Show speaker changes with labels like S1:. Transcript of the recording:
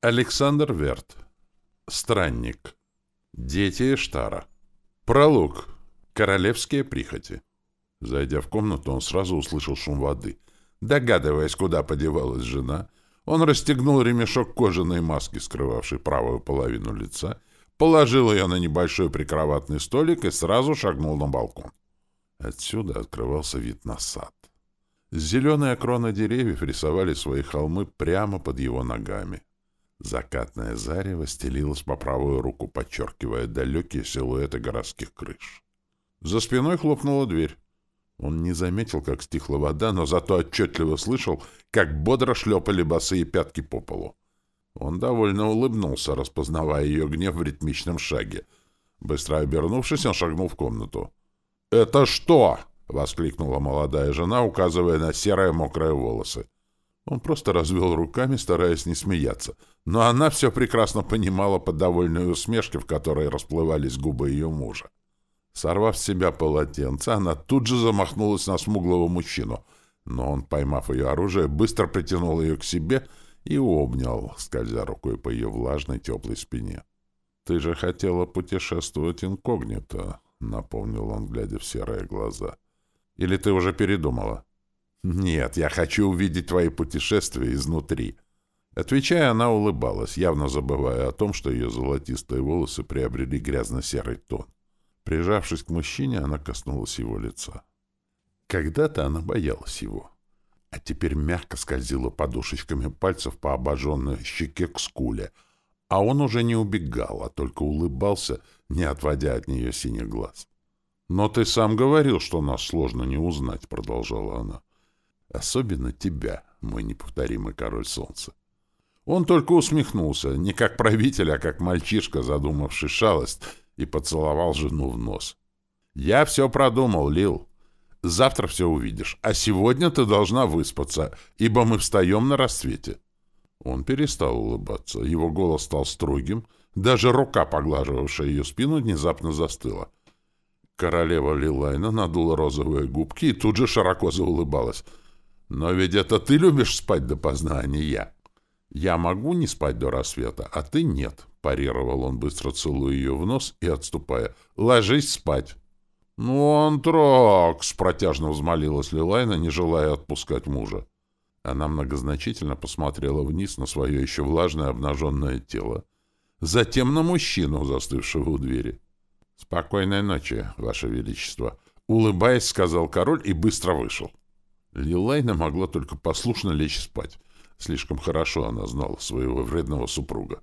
S1: Александр Верт. Странник. Дети Эштара. Пролог. Королевские прихоти. Зайдя в комнату, он сразу услышал шум воды. Догадываясь, куда подевалась жена, он расстегнул ремешок кожаной маски, скрывавшей правую половину лица, положил ее на небольшой прикроватный столик и сразу шагнул на балкон. Отсюда открывался вид на сад. Зеленые кроны деревьев рисовали свои холмы прямо под его ногами. Закатное зарево стелилось по правую руку, подчеркивая далекие силуэты городских крыш. За спиной хлопнула дверь. Он не заметил, как стихла вода, но зато отчетливо слышал, как бодро шлепали босые пятки по полу. Он довольно улыбнулся, распознавая ее гнев в ритмичном шаге. Быстро обернувшись, он шагнул в комнату. «Это что?» — воскликнула молодая жена, указывая на серые мокрые волосы. Он просто развел руками, стараясь не смеяться. Но она все прекрасно понимала по довольной усмешке, в которой расплывались губы ее мужа. Сорвав с себя полотенце, она тут же замахнулась на смуглого мужчину. Но он, поймав ее оружие, быстро притянул ее к себе и обнял, скользя рукой по ее влажной теплой спине. «Ты же хотела путешествовать инкогнито», — напомнил он, глядя в серые глаза. «Или ты уже передумала?» «Нет, я хочу увидеть твои путешествия изнутри». Отвечая, она улыбалась, явно забывая о том, что ее золотистые волосы приобрели грязно-серый тон. Прижавшись к мужчине, она коснулась его лица. Когда-то она боялась его, а теперь мягко скользила подушечками пальцев по обожженной щеке к скуле, а он уже не убегал, а только улыбался, не отводя от нее синих глаз. «Но ты сам говорил, что нас сложно не узнать», — продолжала она. Особенно тебя, мой неповторимый король солнца. Он только усмехнулся, не как правитель, а как мальчишка, задумавший шалость, и поцеловал жену в нос. «Я все продумал, Лил. Завтра все увидишь, а сегодня ты должна выспаться, ибо мы встаем на рассвете». Он перестал улыбаться, его голос стал строгим, даже рука, поглаживавшая ее спину, внезапно застыла. Королева Лилайна надула розовые губки и тут же широко заулыбалась — но ведь это ты любишь спать допоздна, а не я. Я могу не спать до рассвета, а ты нет, парировал он, быстро целуя ее в нос и отступая. Ложись спать. Ну, он протяжно взмолилась Лилайна, не желая отпускать мужа. Она многозначительно посмотрела вниз на свое еще влажное обнаженное тело, затем на мужчину, застывшего у двери. «Спокойной ночи, Ваше Величество!» Улыбаясь, сказал король и быстро вышел. Лилайна могла только послушно лечь спать. Слишком хорошо она знала своего вредного супруга.